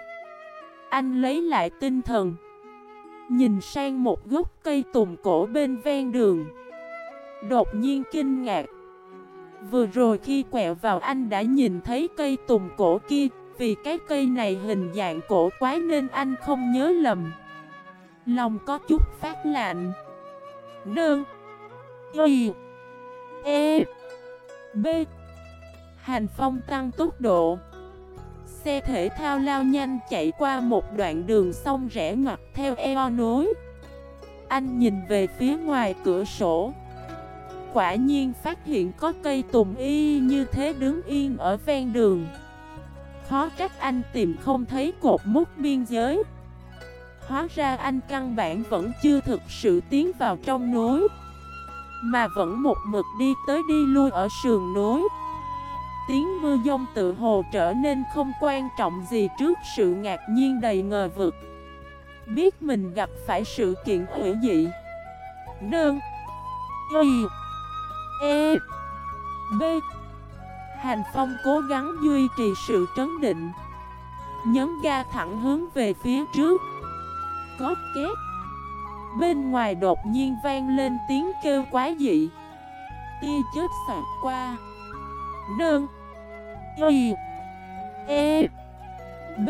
Anh lấy lại tinh thần. Nhìn sang một gốc cây tùng cổ bên ven đường. Đột nhiên kinh ngạc. Vừa rồi khi quẹo vào anh đã nhìn thấy cây tùng cổ kia Vì cái cây này hình dạng cổ quái nên anh không nhớ lầm Lòng có chút phát lạnh Nương. Y E B. Hành phong tăng tốc độ. Xe thể thao lao nhanh chạy qua một đoạn đường sông rẽ ngoặt theo eo núi Anh nhìn về phía ngoài cửa sổ. Quả nhiên phát hiện có cây tùng y như thế đứng yên ở ven đường. Khó trách anh tìm không thấy cột mút biên giới. Hóa ra anh căn bản vẫn chưa thực sự tiến vào trong núi. Mà vẫn một mực đi tới đi lui ở sườn núi. Tiếng mưa dông tự hồ trở nên không quan trọng gì trước sự ngạc nhiên đầy ngờ vực. Biết mình gặp phải sự kiện hữu dị. Đơn. Y. E. B. Hành Phong cố gắng duy trì sự trấn định. Nhấn ga thẳng hướng về phía trước. Có két. Bên ngoài đột nhiên vang lên tiếng kêu quá dị. Tia chết sạc qua. Nương Y. E. B.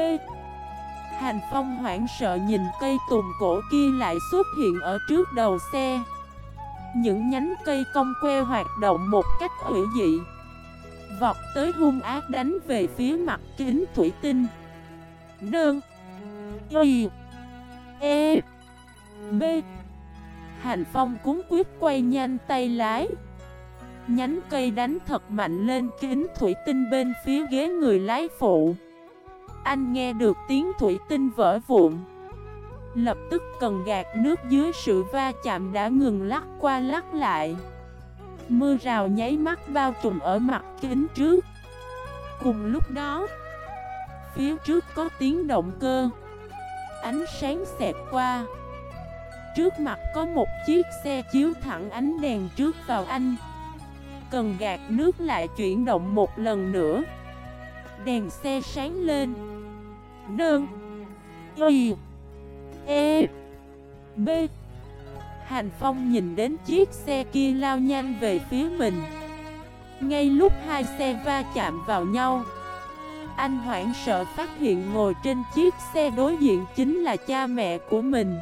Hành Phong hoảng sợ nhìn cây tùng cổ kia lại xuất hiện ở trước đầu xe. Những nhánh cây cong que hoạt động một cách hữu dị. Vọt tới hung ác đánh về phía mặt kính thủy tinh. Nương Y. E. B. Hành Phong cúng quyết quay nhanh tay lái. Nhánh cây đánh thật mạnh lên kính thủy tinh bên phía ghế người lái phụ. Anh nghe được tiếng thủy tinh vỡ vụn. Lập tức cần gạt nước dưới sự va chạm đã ngừng lắc qua lắc lại. Mưa rào nháy mắt bao trùm ở mặt kính trước. Cùng lúc đó, Phía trước có tiếng động cơ. Ánh sáng xẹt qua. Trước mặt có một chiếc xe chiếu thẳng ánh đèn trước vào anh. Cần gạt nước lại chuyển động một lần nữa. Đèn xe sáng lên. Nơn Y. E. B. Hành Phong nhìn đến chiếc xe kia lao nhanh về phía mình. Ngay lúc hai xe va chạm vào nhau, Anh hoảng sợ phát hiện ngồi trên chiếc xe đối diện chính là cha mẹ của mình.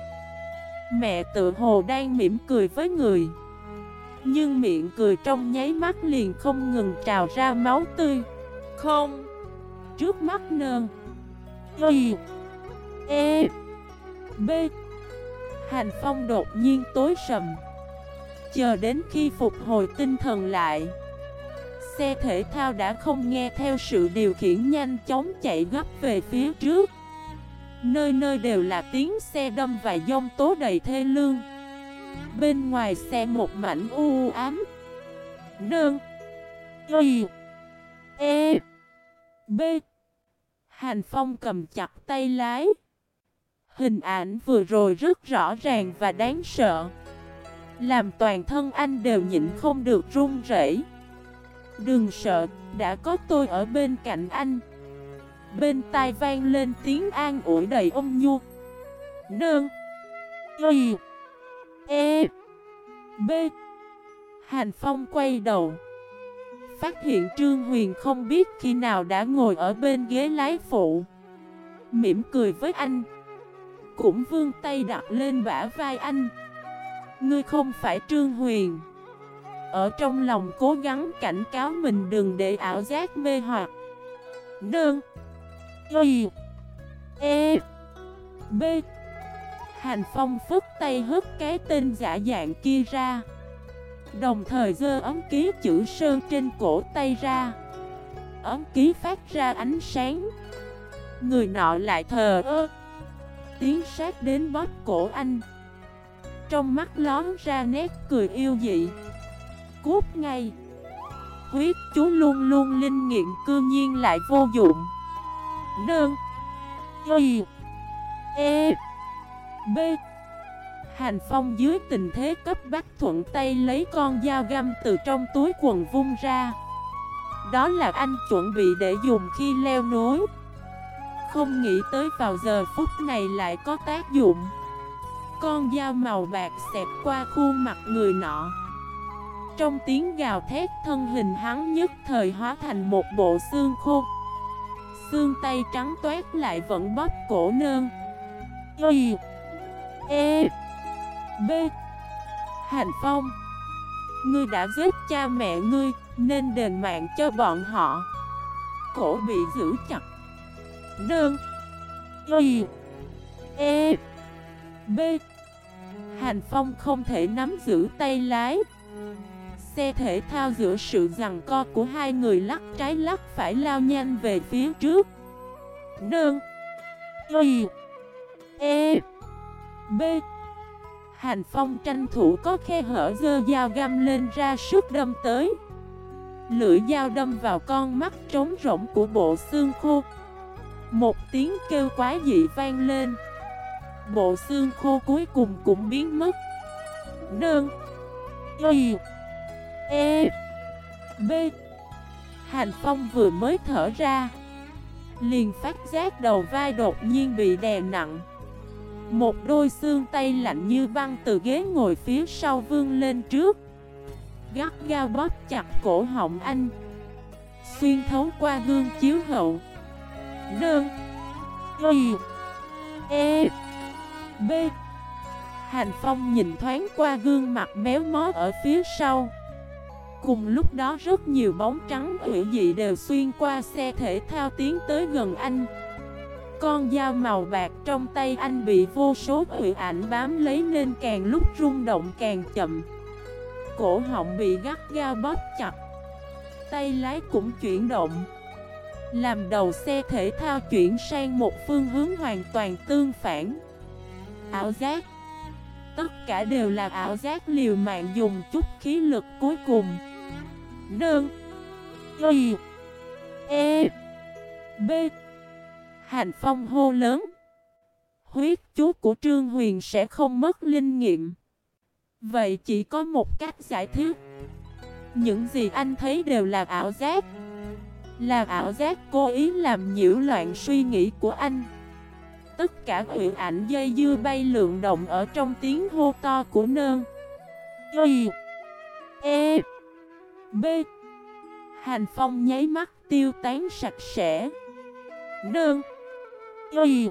Mẹ tự hồ đang mỉm cười với người. Nhưng miệng cười trong nháy mắt liền không ngừng trào ra máu tươi. Không. Trước mắt nơn. Y. E. B. Hành phong đột nhiên tối sầm. Chờ đến khi phục hồi tinh thần lại Xe thể thao đã không nghe theo sự điều khiển nhanh chóng chạy gấp về phía trước Nơi nơi đều là tiếng xe đâm và dông tố đầy thê lương. Bên ngoài xe một mảnh u ám. Nương. Y. E. B. Hành Phong cầm chặt tay lái. Hình ảnh vừa rồi rất rõ ràng và đáng sợ. Làm toàn thân anh đều nhịn không được run rẩy. Đừng sợ, đã có tôi ở bên cạnh anh. Bên tai vang lên tiếng an ủi đầy ôm nhu. Nương. Y. E. B. Hành Phong quay đầu. Phát hiện Trương Huyền không biết khi nào đã ngồi ở bên ghế lái phụ. Mỉm cười với anh. Cũng vươn tay đặt lên bả vai anh. Ngươi không phải Trương Huyền. Ở trong lòng cố gắng cảnh cáo mình đừng để ảo giác mê hoặc. Đơn Y E B. Hành Phong phức tay hất cái tên giả dạng kia ra. Đồng thời dơ ấm ký chữ sơn trên cổ tay ra. Ấm ký phát ra ánh sáng. Người nọ lại thờ ơ. Tiến sát đến bóp cổ anh. Trong mắt lón ra nét cười yêu dị. Cút ngay. Huyết chú luôn luôn linh nghiện cư nhiên lại vô dụng. Đơn Y. E. B. Hành Phong dưới tình thế cấp bách thuận tay lấy con dao găm từ trong túi quần vung ra. Đó là anh chuẩn bị để dùng khi leo núi. Không nghĩ tới vào giờ phút này lại có tác dụng. Con dao màu bạc xẹp qua khuôn mặt người nọ. Trong tiếng gào thét thân hình hắn nhất thời hóa thành một bộ xương khô. Xương tay trắng toát lại vẫn bóp cổ nơn. Y E B. Hành Phong, Ngươi đã giết cha mẹ ngươi, Nên đền mạng cho bọn họ. Cổ bị giữ chặt. Nơn. Y E B. Hành Phong không thể nắm giữ tay lái. Xe thể thao giữa sự rằng co của hai người lắc trái lắc phải lao nhanh về phía trước. Nương. Y. E. B. Hành Phong tranh thủ có khe hở dơ dao găm lên ra sức đâm tới. Lưỡi dao đâm vào con mắt trống rỗng của bộ xương khô. Một tiếng kêu quá dị vang lên. Bộ xương khô cuối cùng cũng biến mất. Đơn Y. E B. Hành Phong vừa mới thở ra. Liền phát giác đầu vai đột nhiên bị đè nặng. Một đôi xương tay lạnh như băng từ ghế ngồi phía sau vương lên trước. Gắt gao bóp chặt cổ họng anh. Xuyên thấu qua gương chiếu hậu. Đơn. Y. E. B. Hành Phong nhìn thoáng qua gương mặt méo mó ở phía sau. Cùng lúc đó rất nhiều bóng trắng hữu dị đều xuyên qua xe thể thao tiến tới gần anh. Con dao màu bạc trong tay anh bị vô số hữu ảnh bám lấy nên càng lúc rung động càng chậm. Cổ họng bị gắt gao bóp chặt. Tay lái cũng chuyển động. Làm đầu xe thể thao chuyển sang một phương hướng hoàn toàn tương phản. Ảo giác. Tất cả đều là ảo giác liều mạng dùng chút khí lực cuối cùng. Nương. Y. E. B. Hành phong hô lớn. Huyết chú của Trương Huyền sẽ không mất linh nghiệm. Vậy chỉ có một cách giải thích. Những gì anh thấy đều là ảo giác. Là ảo giác cố ý làm nhiễu loạn suy nghĩ của anh. Tất cả huyện ảnh dây dưa bay lượn động ở trong tiếng hô to của nơn Y. E. B. Hành phong nháy mắt tiêu tán sạch sẽ. Đơn Y.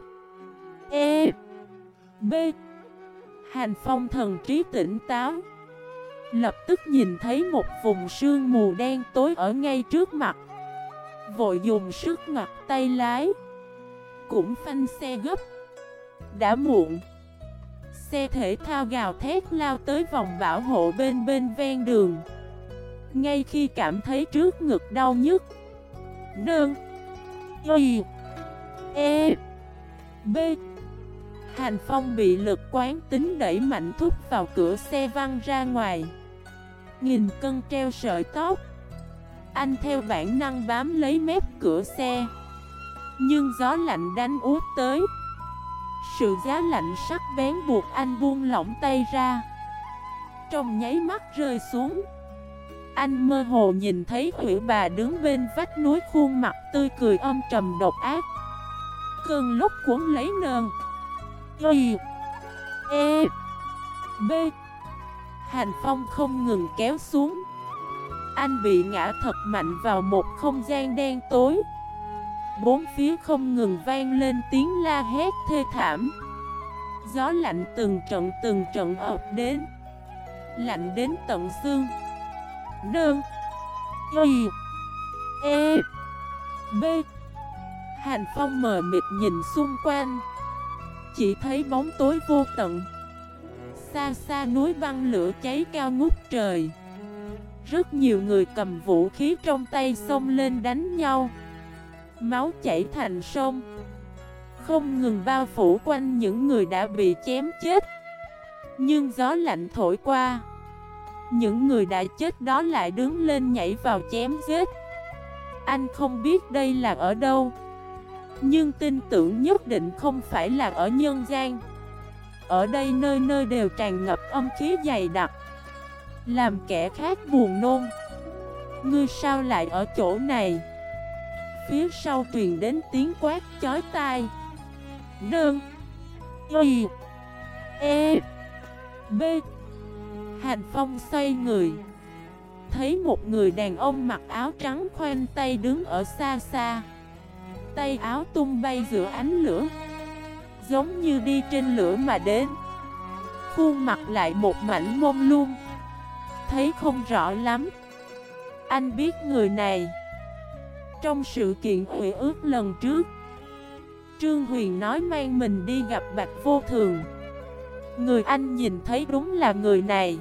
E. B. Hành phong thần trí tỉnh táo. Lập tức nhìn thấy một vùng sương mù đen tối ở ngay trước mặt. Vội dùng sức ngặt tay lái. Cũng phanh xe gấp. Đã muộn. Xe thể thao gào thét lao tới vòng bảo hộ bên bên ven đường. Ngay khi cảm thấy trước ngực đau nhức. Nương. Y. E. B. Hành Phong bị lực quán tính đẩy mạnh thúc vào cửa xe văng ra ngoài. Nghìn cân treo sợi tóc. Anh theo bản năng bám lấy mép cửa xe. Nhưng gió lạnh đánh út tới. Sự giá lạnh sắc bén buộc anh buông lỏng tay ra. Trong nháy mắt rơi xuống. Anh mơ hồ nhìn thấy hủy bà đứng bên vách núi khuôn mặt tươi cười âm trầm độc ác. Cơn lúc cuốn lấy nơn Y E B. Hành phong không ngừng kéo xuống. Anh bị ngã thật mạnh vào một không gian đen tối. Bốn phía không ngừng vang lên tiếng la hét thê thảm. Gió lạnh từng trận từng trận ập đến. Lạnh đến tận xương. Đơn Y E. B. Hàn phong mờ mịt nhìn xung quanh. Chỉ thấy bóng tối vô tận. Xa xa núi băng lửa cháy cao ngút trời. Rất nhiều người cầm vũ khí trong tay xông lên đánh nhau. Máu chảy thành sông. Không ngừng bao phủ quanh những người đã bị chém chết. Nhưng gió lạnh thổi qua. Những người đã chết đó lại đứng lên nhảy vào chém giết. Anh không biết đây là ở đâu, nhưng tin tưởng nhất định không phải là ở nhân gian. Ở đây nơi nơi đều tràn ngập âm khí dày đặc. Làm kẻ khác buồn nôn. Ngươi sao lại ở chỗ này? Phía sau truyền đến tiếng quát chói tai. Đơn. Y. E. B. Hành Phong xoay người. Thấy một người đàn ông mặc áo trắng khoanh tay đứng ở xa xa. Tay áo tung bay giữa ánh lửa, Giống như đi trên lửa mà đến. Khuôn mặt lại một mảnh mông luôn Thấy không rõ lắm. Anh biết người này. Trong sự kiện hủy ước lần trước, Trương Huyền nói mang mình đi gặp Bạch Vô Thường. Người anh nhìn thấy đúng là người này.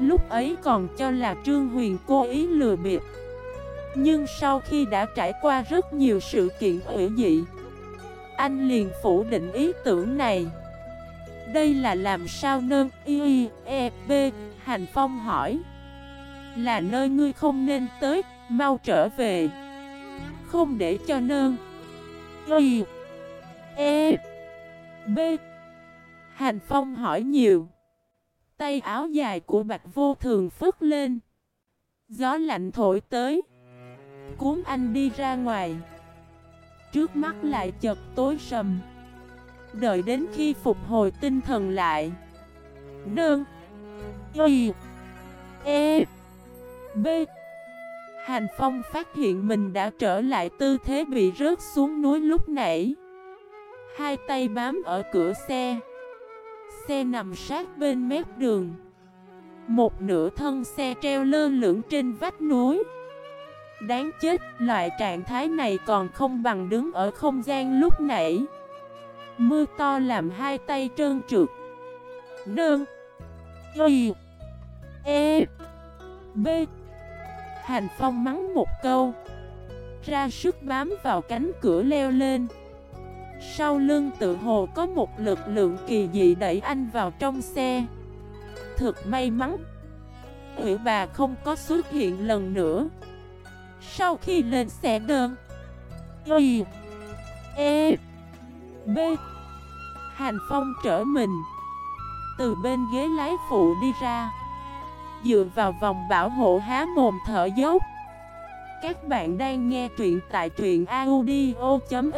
Lúc ấy còn cho là Trương Huyền cố ý lừa bịp. Nhưng sau khi đã trải qua rất nhiều sự kiện hữu dị Anh liền phủ định ý tưởng này. Đây là làm sao nơn y e b Hành Phong hỏi. Là nơi ngươi không nên tới, Mau trở về. Không để cho nơn y e b. Hành Phong hỏi nhiều. Tay áo dài của Bạch Vô Thường phức lên. Gió lạnh thổi tới. Cuốn anh đi ra ngoài. Trước mắt lại chợt tối sầm. Đợi đến khi phục hồi tinh thần lại. Đơn Y. E. B. Hành Phong phát hiện mình đã trở lại tư thế bị rớt xuống núi lúc nãy. Hai tay bám ở cửa xe. Xe nằm sát bên mép đường. Một nửa thân xe treo lơ lửng trên vách núi. Đáng chết, loại trạng thái này còn không bằng đứng ở không gian lúc nãy. Mưa to làm hai tay trơn trượt. Nương. Y. E. B. Hành Phong mắng một câu. Ra sức bám vào cánh cửa leo lên. Sau lưng tự hồ có một lực lượng kỳ dị đẩy anh vào trong xe. Thực may mắn Ủy bà không có xuất hiện lần nữa. Sau khi lên xe đơn, Y E B Hành Phong trở mình. Từ bên ghế lái phụ đi ra, Dựa vào vòng bảo hộ há mồm thở dốc. Các bạn đang nghe truyện tại truyện audio.fif